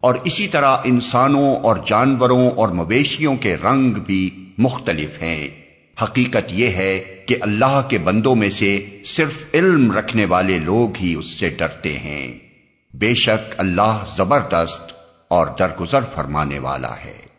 اور اسی طرح انسانوں اور جانوروں اور مویشیوں کے رنگ بھی مختلف ہیں۔ حقیقت یہ ہے کہ اللہ کے بندوں میں سے صرف علم رکھنے والے لوگ ہی اس سے ڈرتے ہیں۔ بے شک اللہ زبردست اور درگزر فرمانے والا ہے۔